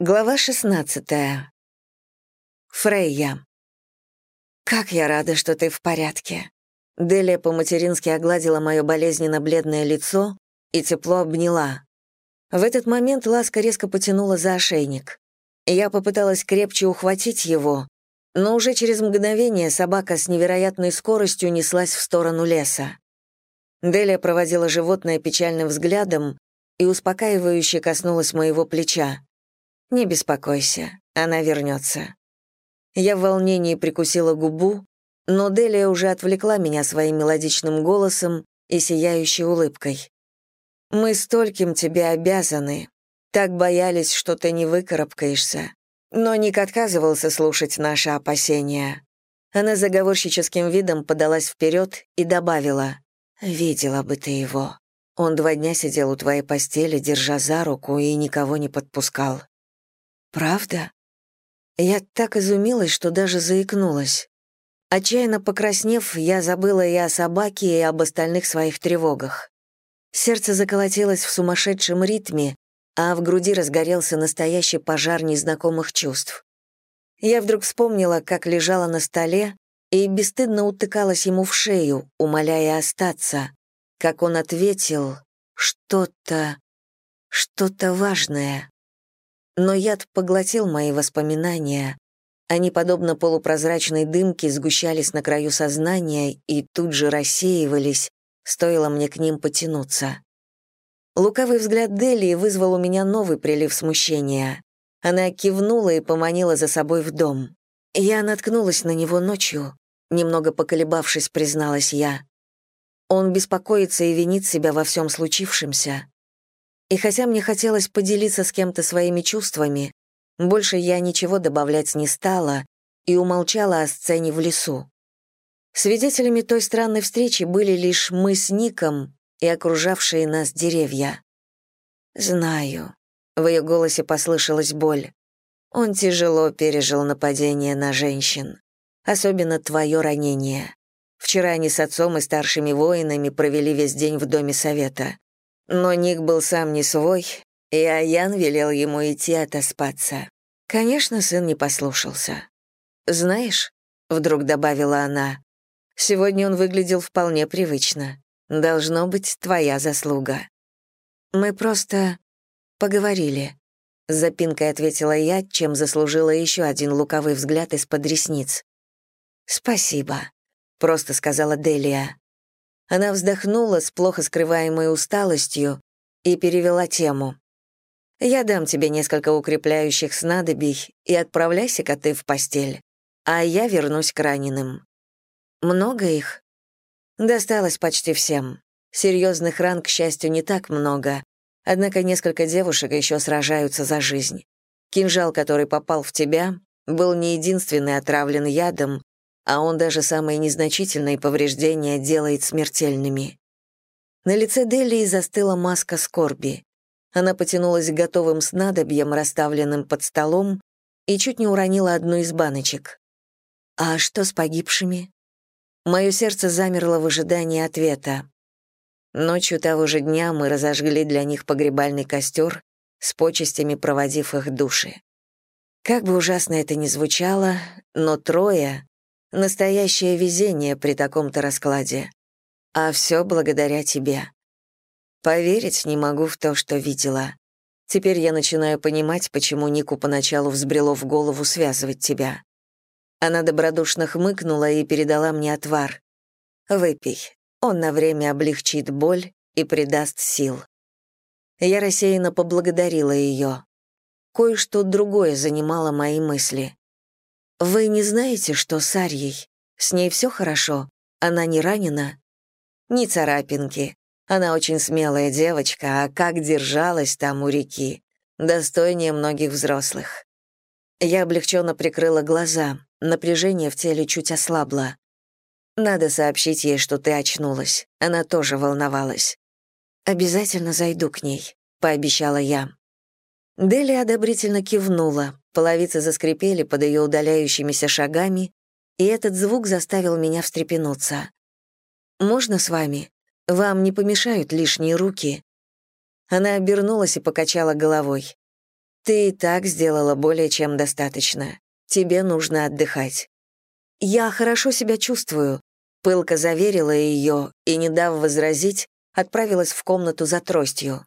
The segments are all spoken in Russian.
Глава 16. Фрейя. «Как я рада, что ты в порядке». Делия по-матерински огладила мое болезненно-бледное лицо и тепло обняла. В этот момент Ласка резко потянула за ошейник. Я попыталась крепче ухватить его, но уже через мгновение собака с невероятной скоростью неслась в сторону леса. Делия проводила животное печальным взглядом и успокаивающе коснулась моего плеча. «Не беспокойся, она вернется». Я в волнении прикусила губу, но Делия уже отвлекла меня своим мелодичным голосом и сияющей улыбкой. «Мы стольким тебе обязаны. Так боялись, что ты не выкарабкаешься». Но Ник отказывался слушать наши опасения. Она заговорщическим видом подалась вперед и добавила, «Видела бы ты его. Он два дня сидел у твоей постели, держа за руку, и никого не подпускал. «Правда?» Я так изумилась, что даже заикнулась. Отчаянно покраснев, я забыла и о собаке, и об остальных своих тревогах. Сердце заколотилось в сумасшедшем ритме, а в груди разгорелся настоящий пожар незнакомых чувств. Я вдруг вспомнила, как лежала на столе и бесстыдно утыкалась ему в шею, умоляя остаться, как он ответил «что-то, что-то важное». Но яд поглотил мои воспоминания. Они, подобно полупрозрачной дымке, сгущались на краю сознания и тут же рассеивались, стоило мне к ним потянуться. Лукавый взгляд Делии вызвал у меня новый прилив смущения. Она кивнула и поманила за собой в дом. Я наткнулась на него ночью, немного поколебавшись, призналась я. Он беспокоится и винит себя во всем случившемся. И хотя мне хотелось поделиться с кем-то своими чувствами, больше я ничего добавлять не стала и умолчала о сцене в лесу. Свидетелями той странной встречи были лишь мы с Ником и окружавшие нас деревья. «Знаю», — в ее голосе послышалась боль. «Он тяжело пережил нападение на женщин, особенно твое ранение. Вчера они с отцом и старшими воинами провели весь день в доме совета. Но Ник был сам не свой, и Аян велел ему идти отоспаться. Конечно, сын не послушался. «Знаешь», — вдруг добавила она, — «сегодня он выглядел вполне привычно. Должно быть твоя заслуга». «Мы просто поговорили», — запинкой ответила я, чем заслужила еще один луковый взгляд из-под ресниц. «Спасибо», — просто сказала Делия. Она вздохнула с плохо скрываемой усталостью и перевела тему. «Я дам тебе несколько укрепляющих снадобий и отправляйся-ка ты в постель, а я вернусь к раненым». «Много их?» «Досталось почти всем. Серьезных ран, к счастью, не так много, однако несколько девушек еще сражаются за жизнь. Кинжал, который попал в тебя, был не единственный отравлен ядом, а он даже самые незначительные повреждения делает смертельными. На лице Делии застыла маска скорби. Она потянулась к готовым снадобьям, расставленным под столом, и чуть не уронила одну из баночек. «А что с погибшими?» Мое сердце замерло в ожидании ответа. Ночью того же дня мы разожгли для них погребальный костер, с почестями проводив их души. Как бы ужасно это ни звучало, но трое, Настоящее везение при таком-то раскладе. А все благодаря тебе. Поверить не могу в то, что видела. Теперь я начинаю понимать, почему Нику поначалу взбрело в голову связывать тебя. Она добродушно хмыкнула и передала мне отвар. «Выпей. Он на время облегчит боль и придаст сил». Я рассеянно поблагодарила ее. Кое-что другое занимало мои мысли. «Вы не знаете, что с Арьей? С ней все хорошо? Она не ранена?» «Ни царапинки. Она очень смелая девочка, а как держалась там у реки. Достойнее многих взрослых». Я облегченно прикрыла глаза, напряжение в теле чуть ослабло. «Надо сообщить ей, что ты очнулась. Она тоже волновалась». «Обязательно зайду к ней», — пообещала я. Дели одобрительно кивнула, половицы заскрипели под ее удаляющимися шагами, и этот звук заставил меня встрепенуться. «Можно с вами? Вам не помешают лишние руки?» Она обернулась и покачала головой. Ты и так сделала более чем достаточно. Тебе нужно отдыхать. Я хорошо себя чувствую. Пылка заверила ее и, не дав возразить, отправилась в комнату за тростью.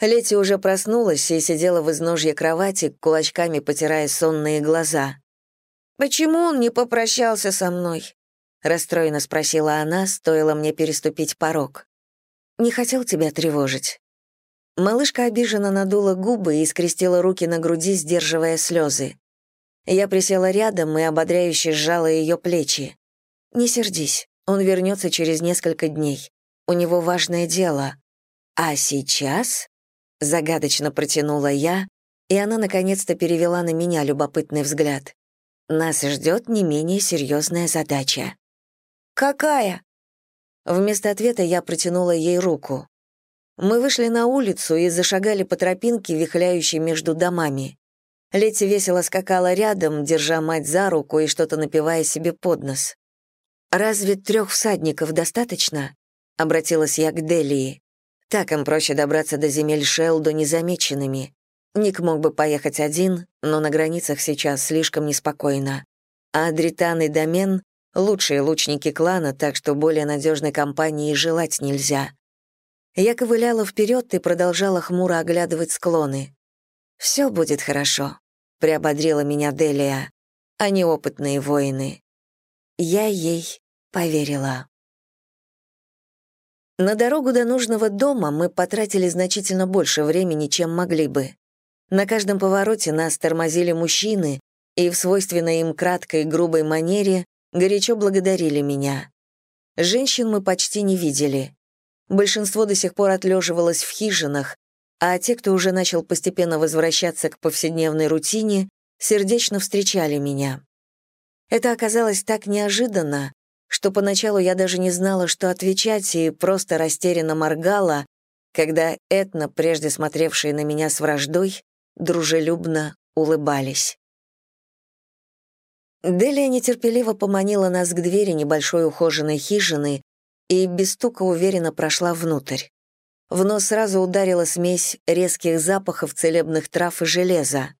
Лети уже проснулась и сидела в изножье кровати, кулачками потирая сонные глаза. «Почему он не попрощался со мной?» — расстроенно спросила она, стоило мне переступить порог. «Не хотел тебя тревожить». Малышка обиженно надула губы и скрестила руки на груди, сдерживая слезы. Я присела рядом и ободряюще сжала ее плечи. «Не сердись, он вернется через несколько дней. У него важное дело. А сейчас...» — загадочно протянула я, и она наконец-то перевела на меня любопытный взгляд. «Нас ждет не менее серьезная задача». «Какая?» Вместо ответа я протянула ей руку. Мы вышли на улицу и зашагали по тропинке, вихляющей между домами. Лети весело скакала рядом, держа мать за руку и что-то напивая себе под нос. «Разве трех всадников достаточно?» — обратилась я к Делии. Так им проще добраться до земель Шелдо незамеченными. Ник мог бы поехать один, но на границах сейчас слишком неспокойно. А Адритан и Домен — лучшие лучники клана, так что более надежной компании желать нельзя. Я ковыляла вперед и продолжала хмуро оглядывать склоны. «Все будет хорошо», — приободрила меня Делия. «Они опытные воины». Я ей поверила. На дорогу до нужного дома мы потратили значительно больше времени, чем могли бы. На каждом повороте нас тормозили мужчины и в свойственной им краткой грубой манере горячо благодарили меня. Женщин мы почти не видели. Большинство до сих пор отлеживалось в хижинах, а те, кто уже начал постепенно возвращаться к повседневной рутине, сердечно встречали меня. Это оказалось так неожиданно, что поначалу я даже не знала, что отвечать, и просто растерянно моргала, когда Этна, прежде смотревшие на меня с враждой, дружелюбно улыбались. Делия нетерпеливо поманила нас к двери небольшой ухоженной хижины и без стука уверенно прошла внутрь. В нос сразу ударила смесь резких запахов целебных трав и железа.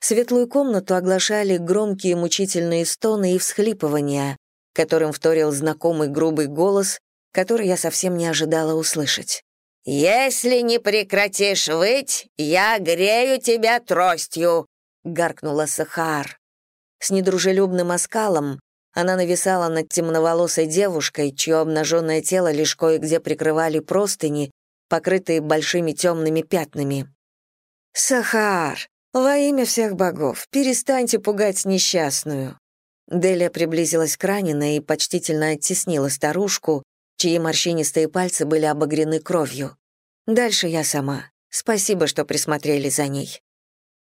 Светлую комнату оглашали громкие мучительные стоны и всхлипывания, которым вторил знакомый грубый голос, который я совсем не ожидала услышать. «Если не прекратишь выть, я грею тебя тростью», — гаркнула Сахар. С недружелюбным оскалом она нависала над темноволосой девушкой, чье обнаженное тело лишь кое-где прикрывали простыни, покрытые большими темными пятнами. «Сахар, во имя всех богов, перестаньте пугать несчастную», Делия приблизилась к раненой и почтительно оттеснила старушку, чьи морщинистые пальцы были обогрены кровью. Дальше я сама. Спасибо, что присмотрели за ней.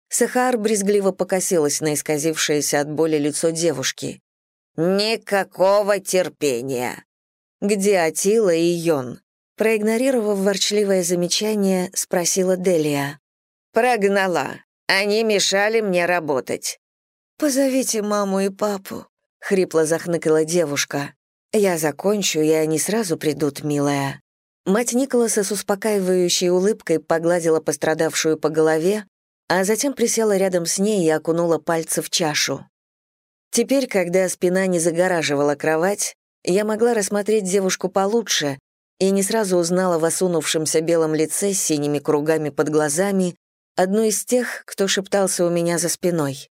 Сахар брезгливо покосилась на исказившееся от боли лицо девушки. «Никакого терпения!» «Где Атила и Йон?» Проигнорировав ворчливое замечание, спросила Делия. «Прогнала. Они мешали мне работать. «Позовите маму и папу», — хрипло захныкала девушка. «Я закончу, и они сразу придут, милая». Мать Николаса с успокаивающей улыбкой погладила пострадавшую по голове, а затем присела рядом с ней и окунула пальцы в чашу. Теперь, когда спина не загораживала кровать, я могла рассмотреть девушку получше и не сразу узнала в осунувшемся белом лице с синими кругами под глазами одну из тех, кто шептался у меня за спиной.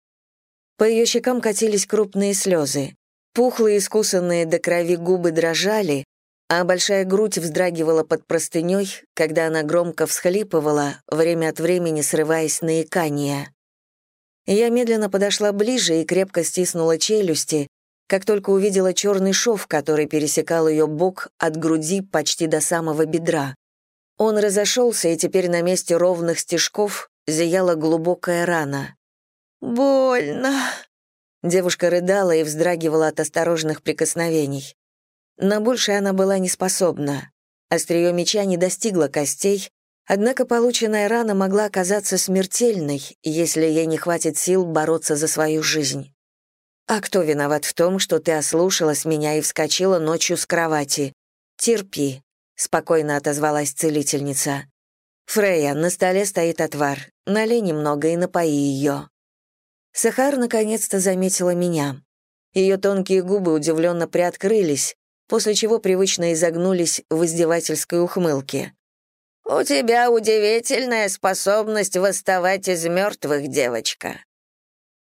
По ее щекам катились крупные слезы. Пухлые, искусанные до крови губы дрожали, а большая грудь вздрагивала под простыней, когда она громко всхлипывала, время от времени срываясь на икание. Я медленно подошла ближе и крепко стиснула челюсти, как только увидела черный шов, который пересекал ее бок от груди почти до самого бедра. Он разошелся, и теперь на месте ровных стежков зияла глубокая рана. «Больно!» Девушка рыдала и вздрагивала от осторожных прикосновений. На большее она была не способна. Острие меча не достигло костей, однако полученная рана могла оказаться смертельной, если ей не хватит сил бороться за свою жизнь. «А кто виноват в том, что ты ослушалась меня и вскочила ночью с кровати? Терпи», — спокойно отозвалась целительница. «Фрея, на столе стоит отвар. Налей немного и напои ее». Сахар наконец-то заметила меня. Ее тонкие губы удивленно приоткрылись, после чего привычно изогнулись в издевательской ухмылке. «У тебя удивительная способность восставать из мертвых, девочка».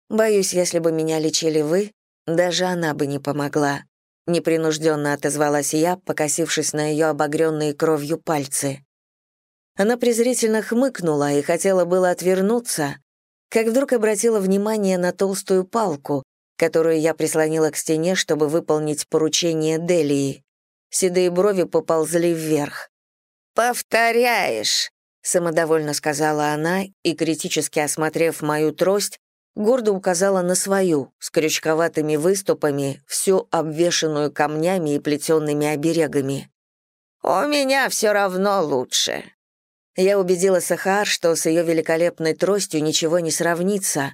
«Боюсь, если бы меня лечили вы, даже она бы не помогла», непринужденно отозвалась я, покосившись на ее обогренные кровью пальцы. Она презрительно хмыкнула и хотела было отвернуться, как вдруг обратила внимание на толстую палку, которую я прислонила к стене, чтобы выполнить поручение Делии. Седые брови поползли вверх. «Повторяешь», — самодовольно сказала она и, критически осмотрев мою трость, гордо указала на свою, с крючковатыми выступами, всю обвешанную камнями и плетенными оберегами. «У меня все равно лучше». Я убедила Сахар, что с ее великолепной тростью ничего не сравнится,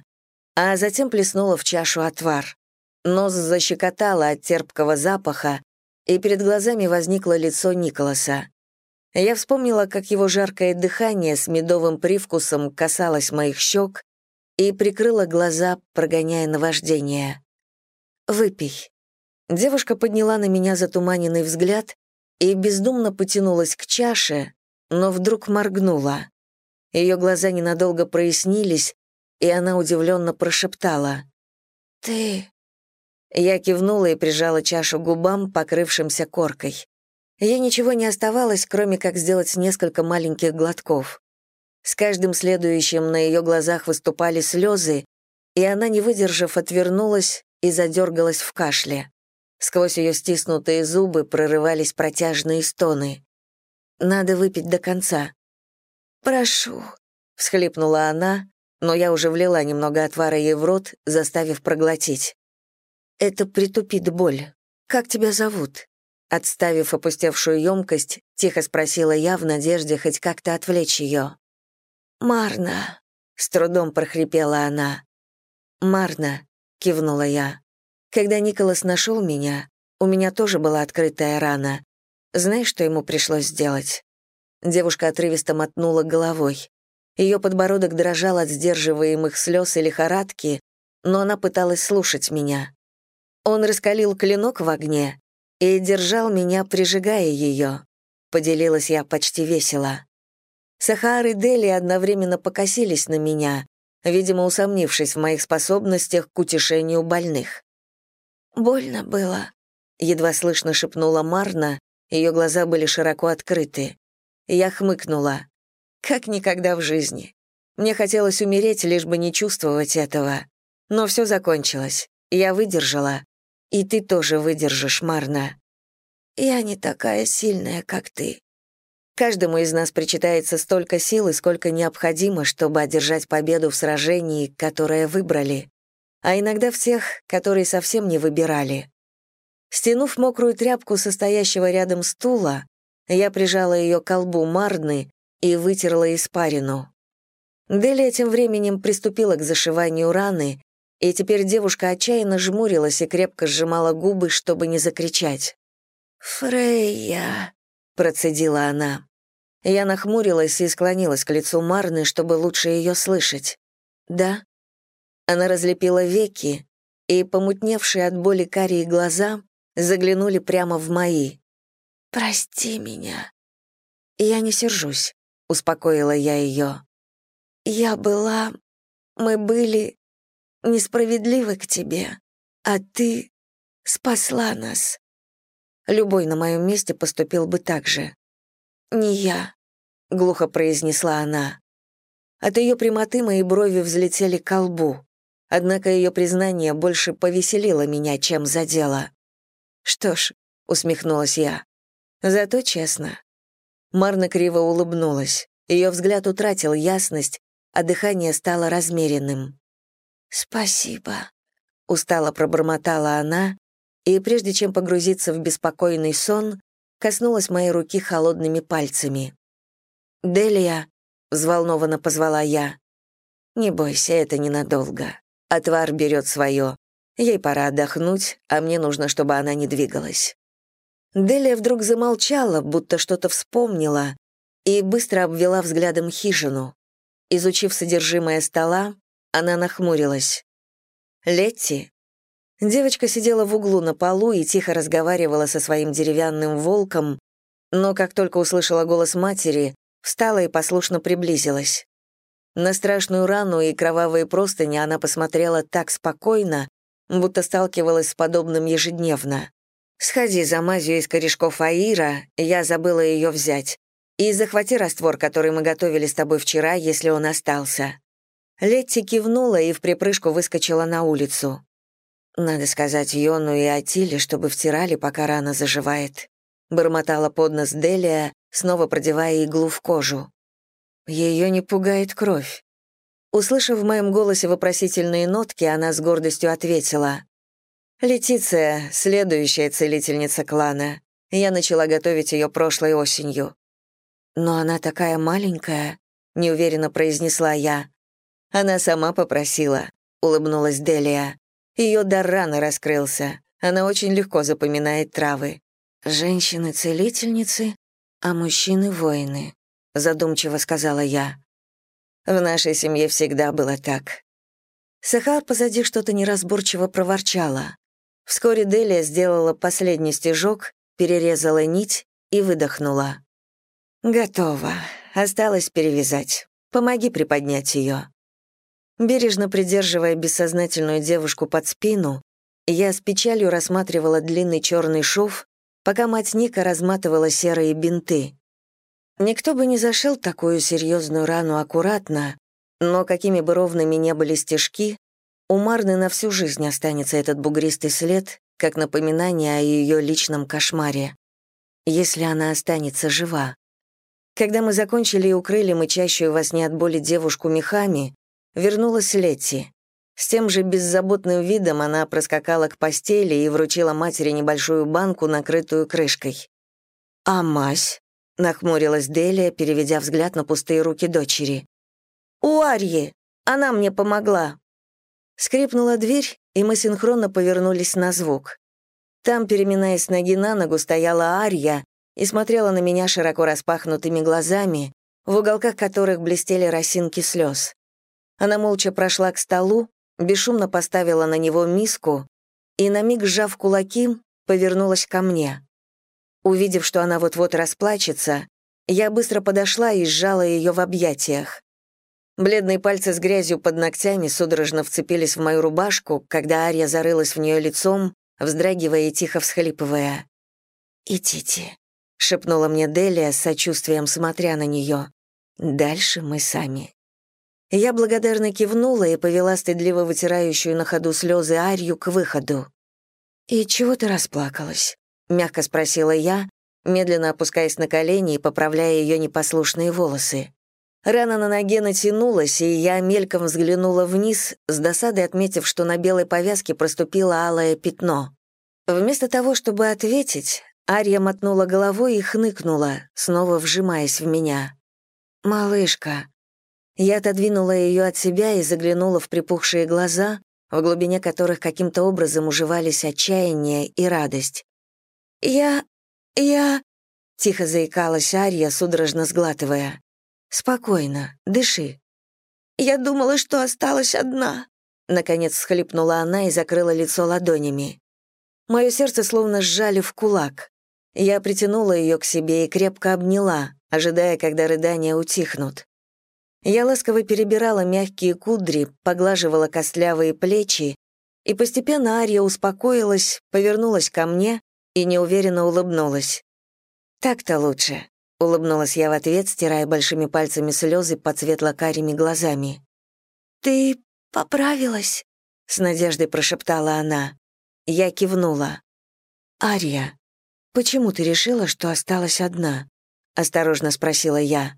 а затем плеснула в чашу отвар. Нос защекотала от терпкого запаха, и перед глазами возникло лицо Николаса. Я вспомнила, как его жаркое дыхание с медовым привкусом касалось моих щек и прикрыла глаза, прогоняя наваждение. «Выпей». Девушка подняла на меня затуманенный взгляд и бездумно потянулась к чаше, но вдруг моргнула. Ее глаза ненадолго прояснились, и она удивленно прошептала. «Ты...» Я кивнула и прижала чашу губам, покрывшимся коркой. Ей ничего не оставалось, кроме как сделать несколько маленьких глотков. С каждым следующим на ее глазах выступали слезы, и она, не выдержав, отвернулась и задергалась в кашле. Сквозь ее стиснутые зубы прорывались протяжные стоны. «Надо выпить до конца». «Прошу», — всхлипнула она, но я уже влила немного отвара ей в рот, заставив проглотить. «Это притупит боль. Как тебя зовут?» Отставив опустевшую емкость, тихо спросила я в надежде хоть как-то отвлечь ее. «Марна», — с трудом прохрипела она. «Марна», — кивнула я. «Когда Николас нашел меня, у меня тоже была открытая рана. Знаешь, что ему пришлось сделать?» Девушка отрывисто мотнула головой. Ее подбородок дрожал от сдерживаемых слез и лихорадки, но она пыталась слушать меня. Он раскалил клинок в огне и держал меня, прижигая ее. Поделилась я почти весело. Сахар и Дели одновременно покосились на меня, видимо, усомнившись в моих способностях к утешению больных. «Больно было», — едва слышно шепнула Марна, ее глаза были широко открыты. Я хмыкнула. Как никогда в жизни. Мне хотелось умереть, лишь бы не чувствовать этого. Но все закончилось. Я выдержала. И ты тоже выдержишь, Марна. Я не такая сильная, как ты. Каждому из нас причитается столько силы, сколько необходимо, чтобы одержать победу в сражении, которое выбрали. А иногда в тех, которые совсем не выбирали. Стянув мокрую тряпку состоящего рядом стула, я прижала ее к колбу Марны и вытерла испарину. Делия тем временем приступила к зашиванию раны, и теперь девушка отчаянно жмурилась и крепко сжимала губы, чтобы не закричать. «Фрейя», — процедила она. Я нахмурилась и склонилась к лицу Марны, чтобы лучше ее слышать. «Да?» Она разлепила веки, и, помутневшие от боли карие глаза, заглянули прямо в мои. «Прости меня». «Я не сержусь. — успокоила я ее. «Я была... Мы были несправедливы к тебе, а ты спасла нас. Любой на моем месте поступил бы так же. Не я», — глухо произнесла она. От ее прямоты мои брови взлетели к лбу. Однако ее признание больше повеселило меня, чем задело. «Что ж», — усмехнулась я, — «зато честно. Марна криво улыбнулась. Ее взгляд утратил ясность, а дыхание стало размеренным. «Спасибо», — устало пробормотала она, и прежде чем погрузиться в беспокойный сон, коснулась моей руки холодными пальцами. «Делия», — взволнованно позвала я. «Не бойся, это ненадолго. Отвар берет свое. Ей пора отдохнуть, а мне нужно, чтобы она не двигалась». Делия вдруг замолчала, будто что-то вспомнила, и быстро обвела взглядом хижину. Изучив содержимое стола, она нахмурилась. «Летти?» Девочка сидела в углу на полу и тихо разговаривала со своим деревянным волком, но как только услышала голос матери, встала и послушно приблизилась. На страшную рану и кровавые простыни она посмотрела так спокойно, будто сталкивалась с подобным ежедневно. «Сходи за мазью из корешков Аира, я забыла ее взять, и захвати раствор, который мы готовили с тобой вчера, если он остался». Летти кивнула и в припрыжку выскочила на улицу. «Надо сказать Йону и Атиле, чтобы втирали, пока рана заживает», — бормотала под нос Делия, снова продевая иглу в кожу. Ее не пугает кровь. Услышав в моем голосе вопросительные нотки, она с гордостью ответила. «Летиция — следующая целительница клана. Я начала готовить ее прошлой осенью». «Но она такая маленькая», — неуверенно произнесла я. «Она сама попросила», — улыбнулась Делия. Ее дар рано раскрылся. Она очень легко запоминает травы. «Женщины-целительницы, а мужчины-воины», задумчиво сказала я. В нашей семье всегда было так. Сахар позади что-то неразборчиво проворчала. Вскоре Делия сделала последний стежок, перерезала нить и выдохнула. «Готово. Осталось перевязать. Помоги приподнять ее». Бережно придерживая бессознательную девушку под спину, я с печалью рассматривала длинный черный шов, пока мать Ника разматывала серые бинты. Никто бы не зашил такую серьезную рану аккуратно, но какими бы ровными не были стежки, у Марны на всю жизнь останется этот бугристый след, как напоминание о ее личном кошмаре. Если она останется жива. Когда мы закончили и укрыли мычащую во сне от боли девушку мехами, вернулась Летти. С тем же беззаботным видом она проскакала к постели и вручила матери небольшую банку, накрытую крышкой. «А мазь?» — нахмурилась Делия, переведя взгляд на пустые руки дочери. «У Арьи! Она мне помогла!» Скрипнула дверь, и мы синхронно повернулись на звук. Там, переминаясь ноги на ногу, стояла Арья и смотрела на меня широко распахнутыми глазами, в уголках которых блестели росинки слез. Она молча прошла к столу, бесшумно поставила на него миску и, на миг сжав кулаки, повернулась ко мне. Увидев, что она вот-вот расплачется, я быстро подошла и сжала ее в объятиях. Бледные пальцы с грязью под ногтями судорожно вцепились в мою рубашку, когда Ария зарылась в нее лицом, вздрагивая и тихо всхлипывая. «Идите», — шепнула мне Делия с сочувствием, смотря на нее. «Дальше мы сами». Я благодарно кивнула и повела стыдливо вытирающую на ходу слезы Арию к выходу. «И чего ты расплакалась?» — мягко спросила я, медленно опускаясь на колени и поправляя ее непослушные волосы. Рана на ноге натянулась, и я мельком взглянула вниз, с досадой отметив, что на белой повязке проступило алое пятно. Вместо того, чтобы ответить, Ария мотнула головой и хныкнула, снова вжимаясь в меня. «Малышка». Я отодвинула ее от себя и заглянула в припухшие глаза, в глубине которых каким-то образом уживались отчаяние и радость. «Я... я...» — тихо заикалась Ария, судорожно сглатывая. «Спокойно, дыши». «Я думала, что осталась одна», — наконец всхлипнула она и закрыла лицо ладонями. Мое сердце словно сжали в кулак. Я притянула ее к себе и крепко обняла, ожидая, когда рыдания утихнут. Я ласково перебирала мягкие кудри, поглаживала костлявые плечи, и постепенно Ария успокоилась, повернулась ко мне и неуверенно улыбнулась. «Так-то лучше», — улыбнулась я в ответ, стирая большими пальцами слезы под светло-карими глазами. «Ты поправилась?» — с надеждой прошептала она. Я кивнула. «Ария, почему ты решила, что осталась одна?» — осторожно спросила я.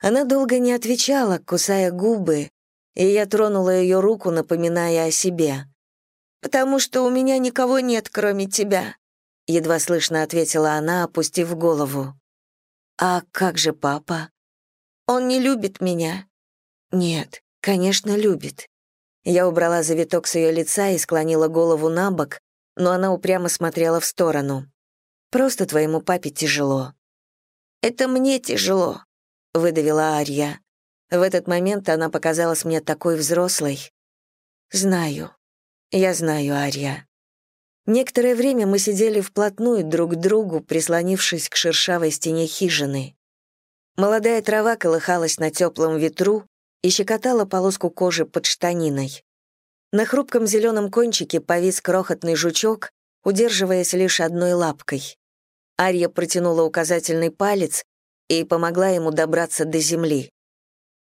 Она долго не отвечала, кусая губы, и я тронула ее руку, напоминая о себе. «Потому что у меня никого нет, кроме тебя», едва слышно ответила она, опустив голову. А как же папа? Он не любит меня. Нет, конечно, любит. Я убрала завиток с ее лица и склонила голову на бок, но она упрямо смотрела в сторону. Просто твоему папе тяжело. Это мне тяжело», — выдавила Арья. В этот момент она показалась мне такой взрослой. «Знаю. Я знаю, Арья». Некоторое время мы сидели вплотную друг к другу, прислонившись к шершавой стене хижины. Молодая трава колыхалась на теплом ветру и щекотала полоску кожи под штаниной. На хрупком зеленом кончике повис крохотный жучок, удерживаясь лишь одной лапкой. Ария протянула указательный палец и помогла ему добраться до земли.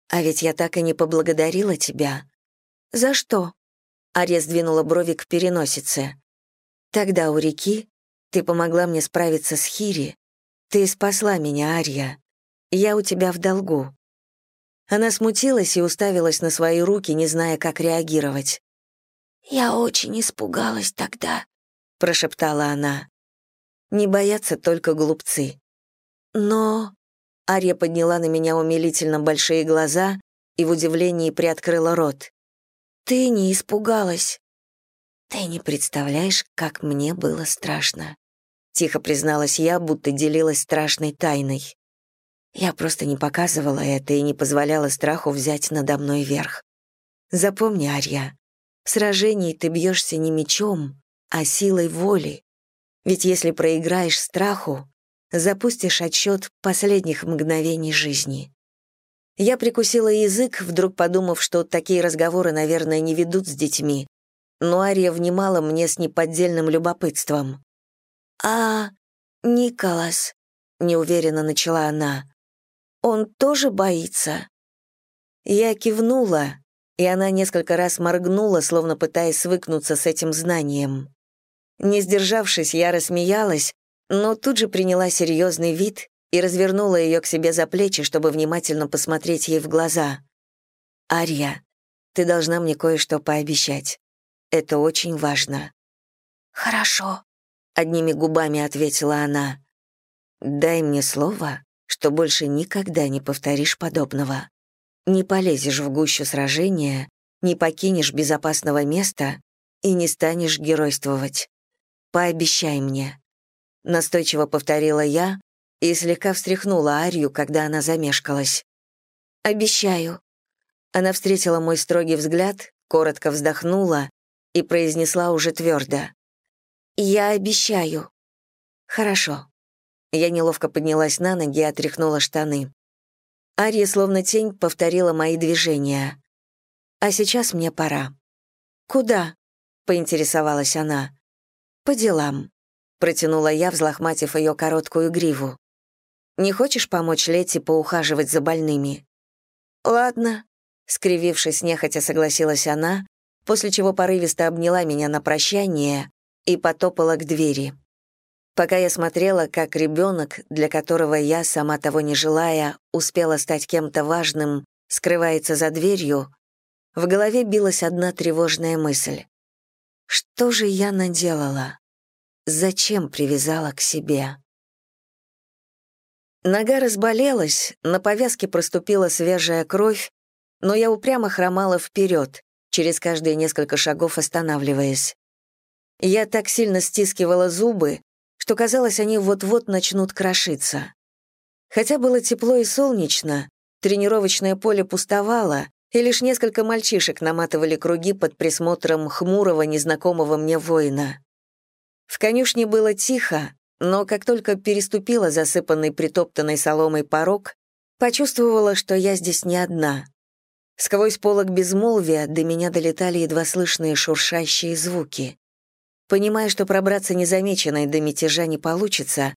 «А ведь я так и не поблагодарила тебя». «За что?» Ария сдвинула брови к переносице. «Тогда у реки ты помогла мне справиться с Хири. Ты спасла меня, Ария. Я у тебя в долгу». Она смутилась и уставилась на свои руки, не зная, как реагировать. «Я очень испугалась тогда», — прошептала она. «Не боятся только глупцы». «Но...» Ария подняла на меня умилительно большие глаза и в удивлении приоткрыла рот. «Ты не испугалась». «Ты не представляешь, как мне было страшно», — тихо призналась я, будто делилась страшной тайной. Я просто не показывала это и не позволяла страху взять надо мной верх. Запомни, Арья, в сражении ты бьешься не мечом, а силой воли. Ведь если проиграешь страху, запустишь отсчет последних мгновений жизни. Я прикусила язык, вдруг подумав, что такие разговоры, наверное, не ведут с детьми. Но Ария внимала мне с неподдельным любопытством. «А, Николас», — неуверенно начала она, он тоже боится?» Я кивнула, и она несколько раз моргнула, словно пытаясь свыкнуться с этим знанием. Не сдержавшись, я рассмеялась, но тут же приняла серьезный вид и развернула ее к себе за плечи, чтобы внимательно посмотреть ей в глаза. «Ария, ты должна мне кое-что пообещать. Это очень важно». «Хорошо», — одними губами ответила она. «Дай мне слово, что больше никогда не повторишь подобного. Не полезешь в гущу сражения, не покинешь безопасного места и не станешь геройствовать. Пообещай мне. Настойчиво повторила я и слегка встряхнула Арию, когда она замешкалась. «Обещаю». Она встретила мой строгий взгляд, коротко вздохнула и произнесла уже твердо. «Я обещаю». «Хорошо. Я неловко поднялась на ноги и отряхнула штаны. Ария, словно тень, повторила мои движения. «А сейчас мне пора». «Куда?» — поинтересовалась она. «По делам», — протянула я, взлохматив ее короткую гриву. «Не хочешь помочь Лете поухаживать за больными?» «Ладно», — скривившись, нехотя согласилась она, после чего порывисто обняла меня на прощание и потопала к двери. Пока я смотрела, как ребенок, для которого я, сама того не желая, успела стать кем-то важным, скрывается за дверью, в голове билась одна тревожная мысль. Что же я наделала? Зачем привязала к себе? Нога разболелась, на повязке проступила свежая кровь, но я упрямо хромала вперед, через каждые несколько шагов останавливаясь. Я так сильно стискивала зубы, что казалось, они вот-вот начнут крошиться. Хотя было тепло и солнечно, тренировочное поле пустовало, и лишь несколько мальчишек наматывали круги под присмотром хмурого, незнакомого мне воина. В конюшне было тихо, но как только переступила засыпанный притоптанной соломой порог, почувствовала, что я здесь не одна. Сквозь полог безмолвия до меня долетали едва слышные шуршащие звуки. Понимая, что пробраться незамеченной до мятежа не получится,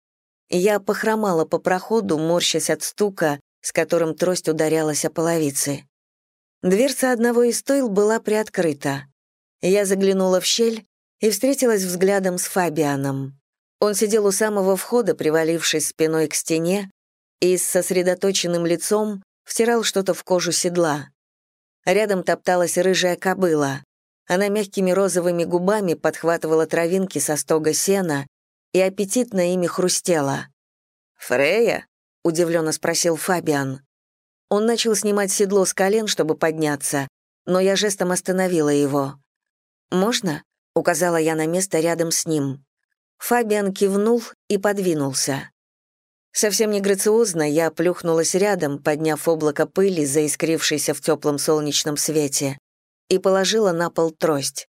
я похромала по проходу, морщась от стука, с которым трость ударялась о половицы. Дверца одного из стойл была приоткрыта. Я заглянула в щель и встретилась взглядом с Фабианом. Он сидел у самого входа, привалившись спиной к стене, и с сосредоточенным лицом втирал что-то в кожу седла. Рядом топталась рыжая кобыла. Она мягкими розовыми губами подхватывала травинки со стога сена и аппетитно ими хрустела. «Фрея?» — удивленно спросил Фабиан. Он начал снимать седло с колен, чтобы подняться, но я жестом остановила его. «Можно?» — указала я на место рядом с ним. Фабиан кивнул и подвинулся. Совсем не грациозно я плюхнулась рядом, подняв облако пыли, заискрившейся в теплом солнечном свете, и положила на пол трость.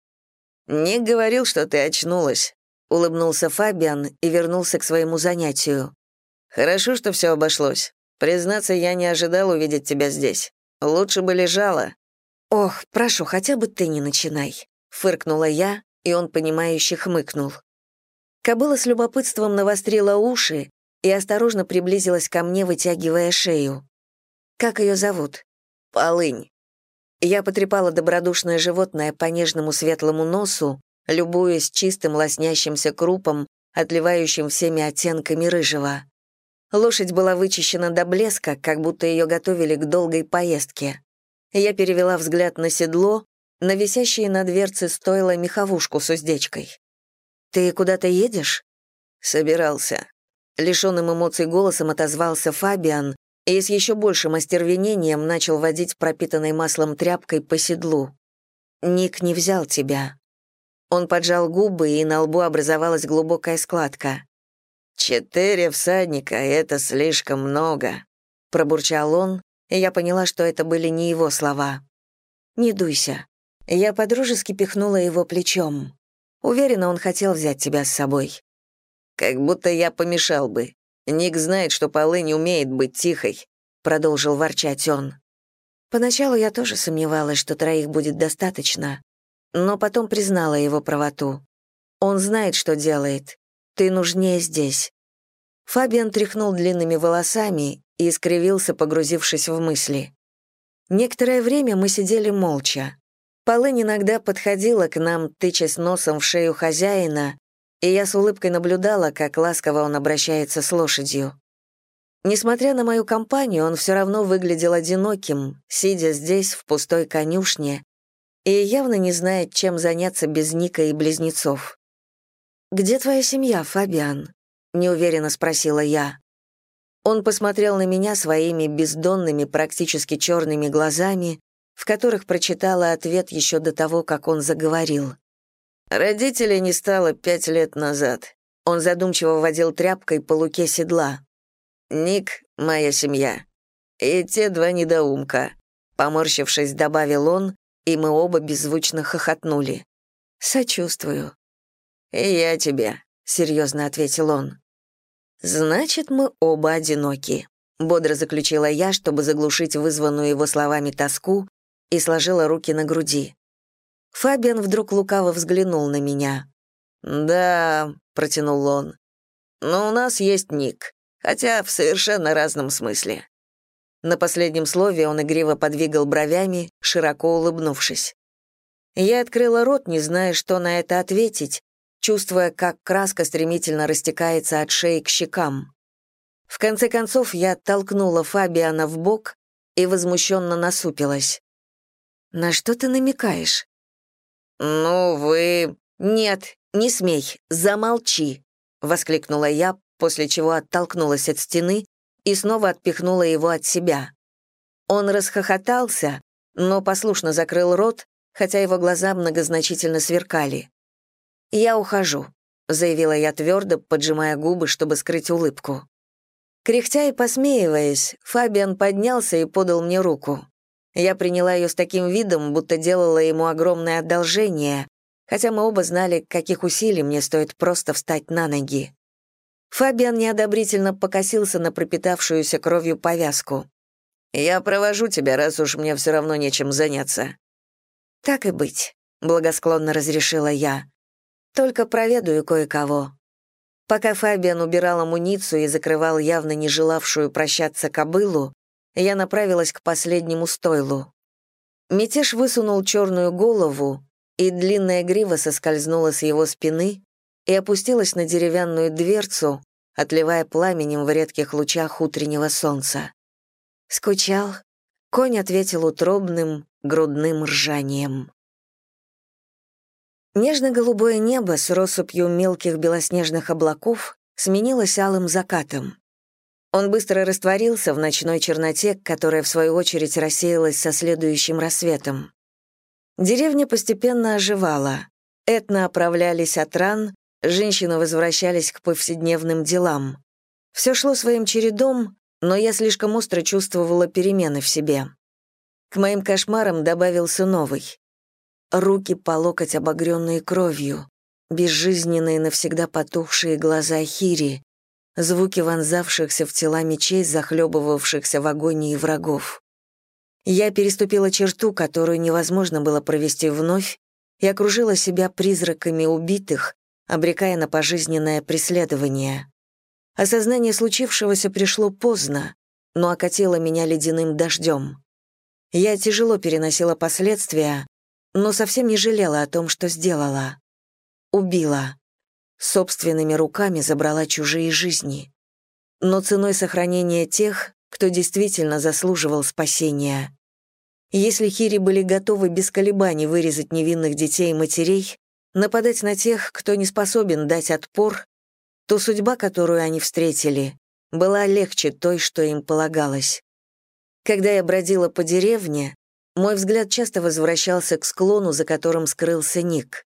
«Ник говорил, что ты очнулась», — улыбнулся Фабиан и вернулся к своему занятию. «Хорошо, что все обошлось. Признаться, я не ожидал увидеть тебя здесь. Лучше бы лежала». «Ох, прошу, хотя бы ты не начинай», — фыркнула я, и он, понимающе хмыкнул. Кобыла с любопытством навострила уши и осторожно приблизилась ко мне, вытягивая шею. «Как ее зовут?» «Полынь». Я потрепала добродушное животное по нежному светлому носу, любуясь чистым лоснящимся крупом, отливающим всеми оттенками рыжего. Лошадь была вычищена до блеска, как будто ее готовили к долгой поездке. Я перевела взгляд на седло, на висящие на дверце стойла меховушку с уздечкой. «Ты куда-то едешь?» «Собирался». Лишенным эмоций голосом отозвался Фабиан и с еще большим остервенением начал водить пропитанной маслом тряпкой по седлу. «Ник не взял тебя». Он поджал губы, и на лбу образовалась глубокая складка. «Четыре всадника — это слишком много», — пробурчал он, и я поняла, что это были не его слова. «Не дуйся». Я подружески пихнула его плечом. Уверена, он хотел взять тебя с собой. «Как будто я помешал бы. Ник знает, что полынь умеет быть тихой», — продолжил ворчать он. Поначалу я тоже сомневалась, что троих будет достаточно, но потом признала его правоту. Он знает, что делает. Ты нужнее здесь». Фабиан тряхнул длинными волосами и искривился, погрузившись в мысли. Некоторое время мы сидели молча. Полынь иногда подходила к нам, тычась носом в шею хозяина, и я с улыбкой наблюдала, как ласково он обращается с лошадью. Несмотря на мою компанию, он все равно выглядел одиноким, сидя здесь, в пустой конюшне, и явно не знает, чем заняться без Ника и близнецов. «Где твоя семья, Фабиан?» — неуверенно спросила я. Он посмотрел на меня своими бездонными, практически черными глазами, в которых прочитала ответ еще до того, как он заговорил. Родителей не стало пять лет назад. Он задумчиво водил тряпкой по луке седла. «Ник — моя семья. И те два недоумка», — поморщившись, добавил он, и мы оба беззвучно хохотнули. «Сочувствую», «И я тебе», — серьезно ответил он. «Значит, мы оба одиноки», — бодро заключила я, чтобы заглушить вызванную его словами тоску, и сложила руки на груди. Фабиан вдруг лукаво взглянул на меня. «Да», — протянул он, — «но у нас есть ник, хотя в совершенно разном смысле». На последнем слове он игриво подвигал бровями, широко улыбнувшись. Я открыла рот, не зная, что на это ответить, чувствуя, как краска стремительно растекается от шеи к щекам. В конце концов, я толкнула Фабиана в бок и возмущенно насупилась. «На что ты намекаешь?» «Ну, вы...» «Нет, не смей, замолчи», — воскликнула я, после чего оттолкнулась от стены и снова отпихнула его от себя. Он расхохотался, но послушно закрыл рот, хотя его глаза многозначительно сверкали. «Я ухожу», — заявила я твердо, поджимая губы, чтобы скрыть улыбку. Кряхтя и посмеиваясь, Фабиан поднялся и подал мне руку. Я приняла ее с таким видом, будто делала ему огромное одолжение, хотя мы оба знали, каких усилий мне стоит просто встать на ноги. Фабиан неодобрительно покосился на пропитавшуюся кровью повязку. «Я провожу тебя, раз уж мне все равно нечем заняться». «Так и быть», — благосклонно разрешила я. Только проведаю кое-кого». Пока Фабиан убирал амуницию и закрывал явно не желавшую прощаться кобылу, я направилась к последнему стойлу. Мятеж высунул черную голову, и длинная грива соскользнула с его спины и опустилась на деревянную дверцу, отливая пламенем в редких лучах утреннего солнца. «Скучал?» — конь ответил утробным, грудным ржанием. Нежно-голубое небо с россыпью мелких белоснежных облаков сменилось алым закатом. Он быстро растворился в ночной черноте, которая, в свою очередь, рассеялась со следующим рассветом. Деревня постепенно оживала. Этно оправлялись от ран, женщины возвращались к повседневным делам. Все шло своим чередом, но я слишком остро чувствовала перемены в себе. К моим кошмарам добавился новый. Руки по локоть обогренные кровью, безжизненные навсегда потухшие глаза Хири, звуки вонзавшихся в тела мечей, захлебывавшихся в агонии врагов. Я переступила черту, которую невозможно было провести вновь, и окружила себя призраками убитых, обрекая на пожизненное преследование. Осознание случившегося пришло поздно, но окатило меня ледяным дождем. Я тяжело переносила последствия, но совсем не жалела о том, что сделала. Убила. Собственными руками забрала чужие жизни. Но ценой сохранения тех, кто действительно заслуживал спасения. Если Хири были готовы без колебаний вырезать невинных детей и матерей, нападать на тех, кто не способен дать отпор, то судьба, которую они встретили, была легче той, что им полагалось. Когда я бродила по деревне, мой взгляд часто возвращался к склону, за которым скрылся Ник.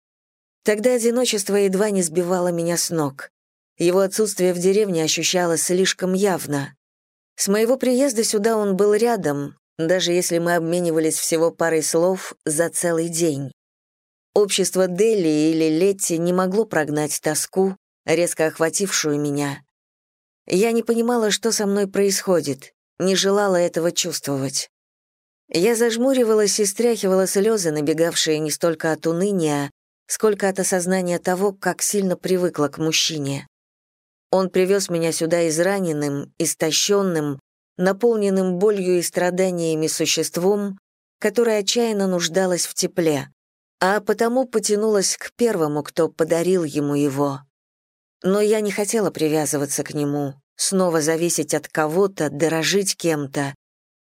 Тогда одиночество едва не сбивало меня с ног. Его отсутствие в деревне ощущалось слишком явно. С моего приезда сюда он был рядом, даже если мы обменивались всего парой слов за целый день. Общество Дели или Летти не могло прогнать тоску, резко охватившую меня. Я не понимала, что со мной происходит, не желала этого чувствовать. Я зажмуривалась и стряхивала слезы, набегавшие не столько от уныния, сколько от осознания того, как сильно привыкла к мужчине. Он привез меня сюда израненным, истощенным, наполненным болью и страданиями существом, которое отчаянно нуждалось в тепле, а потому потянулась к первому, кто подарил ему его. Но я не хотела привязываться к нему, снова зависеть от кого-то, дорожить кем-то,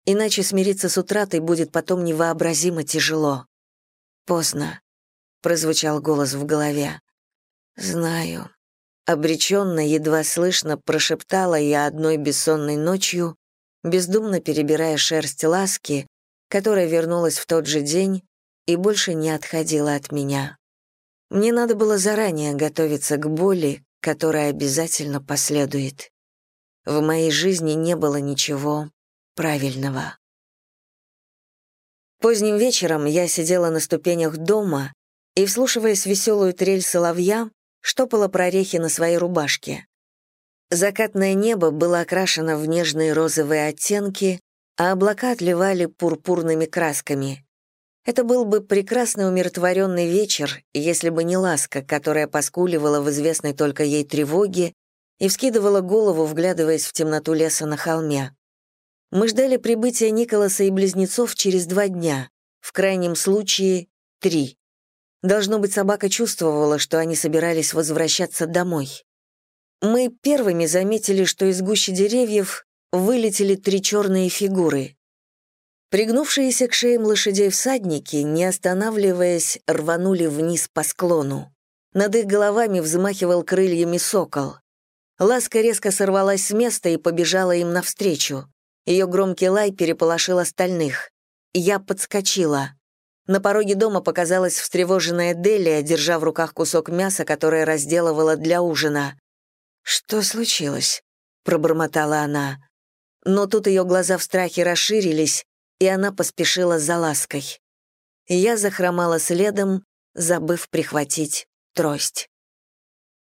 иначе смириться с утратой будет потом невообразимо тяжело. «Поздно», — прозвучал голос в голове. «Знаю». Обреченно, едва слышно прошептала я одной бессонной ночью, бездумно перебирая шерсть ласки, которая вернулась в тот же день и больше не отходила от меня. Мне надо было заранее готовиться к боли, которая обязательно последует. В моей жизни не было ничего правильного. Поздним вечером я сидела на ступенях дома и, вслушиваясь в веселую трель соловья, штопала прорехи на своей рубашке. Закатное небо было окрашено в нежные розовые оттенки, а облака отливали пурпурными красками. Это был бы прекрасный умиротворенный вечер, если бы не ласка, которая поскуливала в известной только ей тревоге и вскидывала голову, вглядываясь в темноту леса на холме. Мы ждали прибытия Николаса и близнецов через два дня, в крайнем случае — три. Должно быть, собака чувствовала, что они собирались возвращаться домой мы первыми заметили, что из гущи деревьев вылетели три черные фигуры. Пригнувшиеся к шеям лошадей всадники, не останавливаясь, рванули вниз по склону. Над их головами взмахивал крыльями сокол. Ласка резко сорвалась с места и побежала им навстречу. Ее громкий лай переполошил остальных. Я подскочила. На пороге дома показалась встревоженная Делия, держа в руках кусок мяса, которое разделывала для ужина. «Что случилось?» — пробормотала она. Но тут ее глаза в страхе расширились, и она поспешила за лаской. Я захромала следом, забыв прихватить трость.